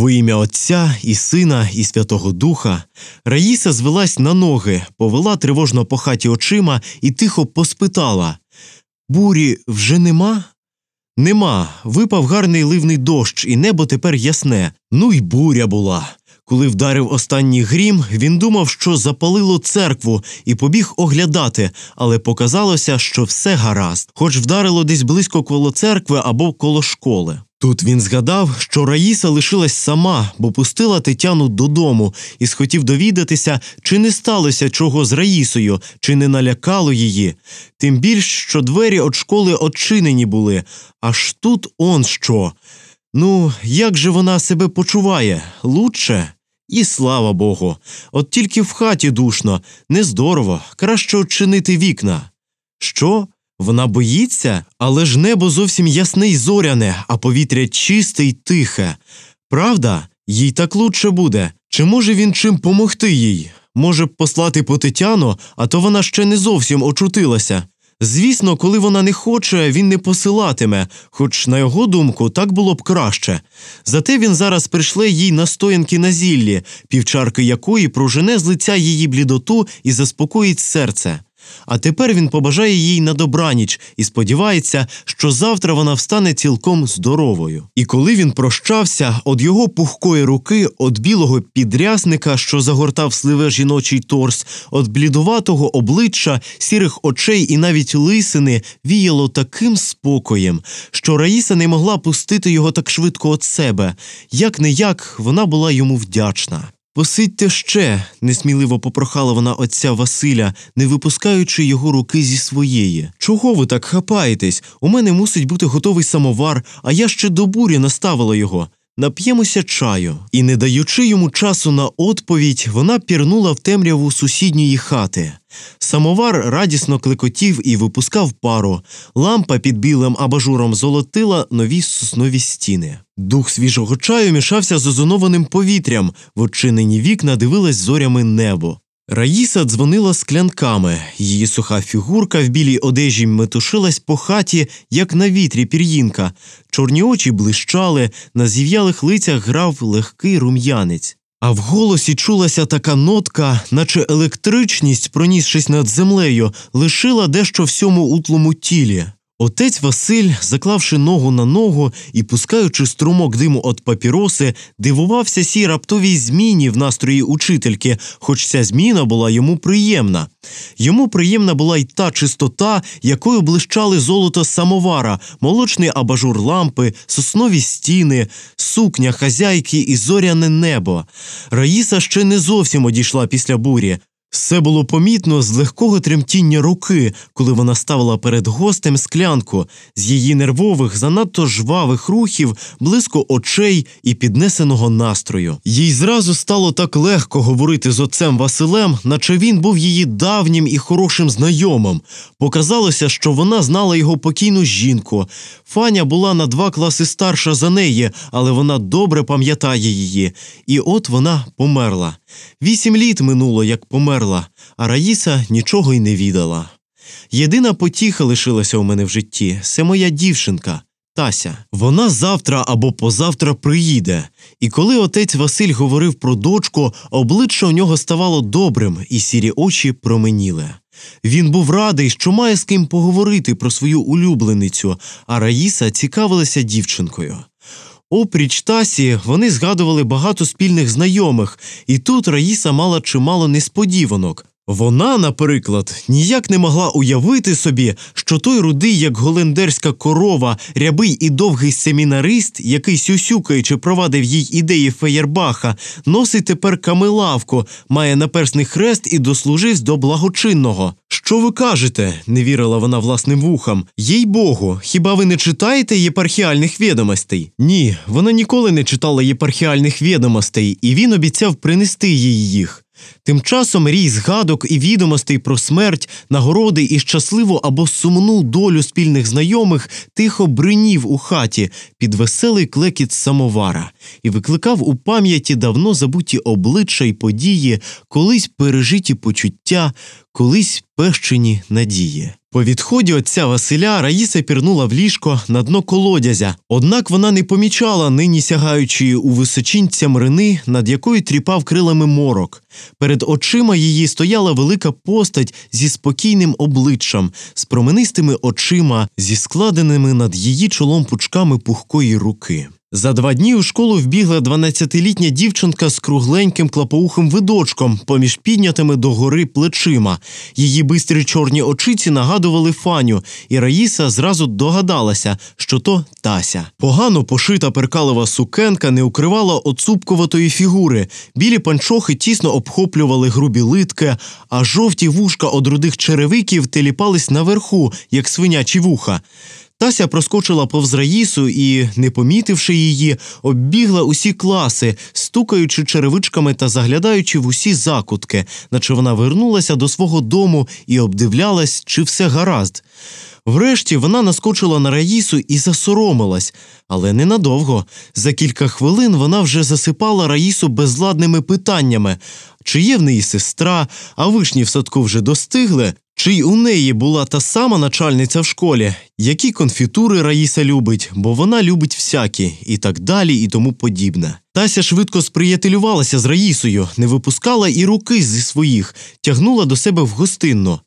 Во ім'я Отця і Сина, і Святого Духа Раїса звелась на ноги, повела тривожно по хаті очима і тихо поспитала Бурі вже нема? Нема. Випав гарний ливний дощ, і небо тепер ясне. Ну й буря була. Коли вдарив останній грім, він думав, що запалило церкву, і побіг оглядати, але показалося, що все гаразд, хоч вдарило десь близько коло церкви або коло школи. Тут він згадав, що Раїса лишилась сама, бо пустила Тетяну додому і схотів довідатися, чи не сталося чого з Раїсою, чи не налякало її. Тим більш, що двері від школи очинені були, аж тут он що. Ну, як же вона себе почуває? Лучше? І слава Богу. От тільки в хаті душно, нездорово, краще очинити вікна. Що? Вона боїться, але ж небо зовсім ясне й зоряне, а повітря чисте й тихе. Правда, їй так лучше буде. Чи може він чим помогти їй? Може б послати по Тетяну, а то вона ще не зовсім очутилася. Звісно, коли вона не хоче, він не посилатиме, хоч, на його думку, так було б краще. Зате він зараз прийшле їй настоянки на зіллі, півчарки якої прожене з лиця її блідоту і заспокоїть серце. А тепер він побажає їй на добраніч і сподівається, що завтра вона встане цілком здоровою. І коли він прощався, од його пухкої руки, од білого підрясника, що загортав сливе жіночий торс, од блідуватого обличчя, сірих очей і навіть лисини віяло таким спокоєм, що Раїса не могла пустити його так швидко від себе. Як не як вона була йому вдячна. Посидьте ще, несміливо попрохала вона отця Василя, не випускаючи його руки зі своєї. Чого ви так хапаєтесь? У мене мусить бути готовий самовар, а я ще до бурі наставила його. Нап'ємося чаю, і, не даючи йому часу на відповідь, вона пірнула в темряву сусідньої хати. Самовар радісно клекотів і випускав пару. Лампа під білим абажуром золотила нові соснові стіни. Дух свіжого чаю мішався з озонованим повітрям, в очинені вікна дивилась зорями небо. Раїса дзвонила склянками, її суха фігурка в білій одежі метушилась по хаті, як на вітрі пір'їнка, чорні очі блищали, на зів'ялих лицях грав легкий рум'янець. А в голосі чулася така нотка, наче електричність, пронісшись над землею, лишила дещо всьому утлому тілі. Отець Василь, заклавши ногу на ногу і пускаючи струмок диму від папіроси, дивувався сій раптовій зміні в настрої учительки, хоч ця зміна була йому приємна. Йому приємна була й та чистота, якою блищали золото самовара, молочний абажур лампи, соснові стіни, сукня хазяйки і зоряне небо. Раїса ще не зовсім одійшла після бурі. Все було помітно з легкого тремтіння руки, коли вона ставила перед гостем склянку, з її нервових, занадто жвавих рухів, близько очей і піднесеного настрою. Їй зразу стало так легко говорити з отцем Василем, наче він був її давнім і хорошим знайомим. Показалося, що вона знала його покійну жінку. Фаня була на два класи старша за неї, але вона добре пам'ятає її. І от вона померла. Вісім літ минуло, як померла, а Раїса нічого й не відала. Єдина потіха лишилася у мене в житті це моя дівчинка. Тася, вона завтра або позавтра приїде, і коли отець Василь говорив про дочку, обличчя у нього ставало добрим, і сірі очі променіли. Він був радий, що має з ким поговорити про свою улюбленицю, а Раїса цікавилася дівчинкою. Опріч Тасі вони згадували багато спільних знайомих, і тут Раїса мала чимало несподіванок. Вона, наприклад, ніяк не могла уявити собі, що той рудий, як голендерська корова, рябий і довгий семінарист, який сюсюкаючи провадив їй ідеї Феєрбаха, носить тепер камилавку, має наперсний хрест і дослужився до благочинного. Що ви кажете? не вірила вона власним вухам. Їй Богу, хіба ви не читаєте єпархіальних відомостей? Ні, вона ніколи не читала єпархіальних відомостей, і він обіцяв принести їй їх. Тим часом рій згадок і відомостей про смерть, нагороди і щасливу або сумну долю спільних знайомих тихо бринів у хаті під веселий клекіт самовара і викликав у пам'яті давно забуті обличчя й події, колись пережиті почуття, колись пещені надії. По відході отця Василя Раїса пірнула в ліжко на дно колодязя, однак вона не помічала нині сягаючої у височінь цямрини, над якою тріпав крилами морок. Перед очима її стояла велика постать зі спокійним обличчям, з променистими очима, зі складеними над її чолом пучками пухкої руки. За два дні у школу вбігла 12-літня дівчинка з кругленьким клапоухим видочком, поміж піднятими догори плечима. Її бистрі чорні очиці нагадували Фаню, і Раїса зразу догадалася, що то Тася. Погано пошита перкалова сукенка не укривала оцупковатої фігури. Білі панчохи тісно обхоплювали грубі литки, а жовті вушка од рудих черевиків теліпались наверху, як свинячі вуха. Тася проскочила повз Раїсу і, не помітивши її, оббігла усі класи, стукаючи черевичками та заглядаючи в усі закутки, наче вона вернулася до свого дому і обдивлялась, чи все гаразд. Врешті вона наскочила на Раїсу і засоромилась, але ненадовго. За кілька хвилин вона вже засипала Раїсу безладними питаннями чи є в неї сестра, а вишні в садку вже достигли, чи й у неї була та сама начальниця в школі, які конфітури Раїса любить, бо вона любить всякі, і так далі, і тому подібне. Тася швидко сприятелювалася з Раїсою, не випускала і руки зі своїх, тягнула до себе в гостинну.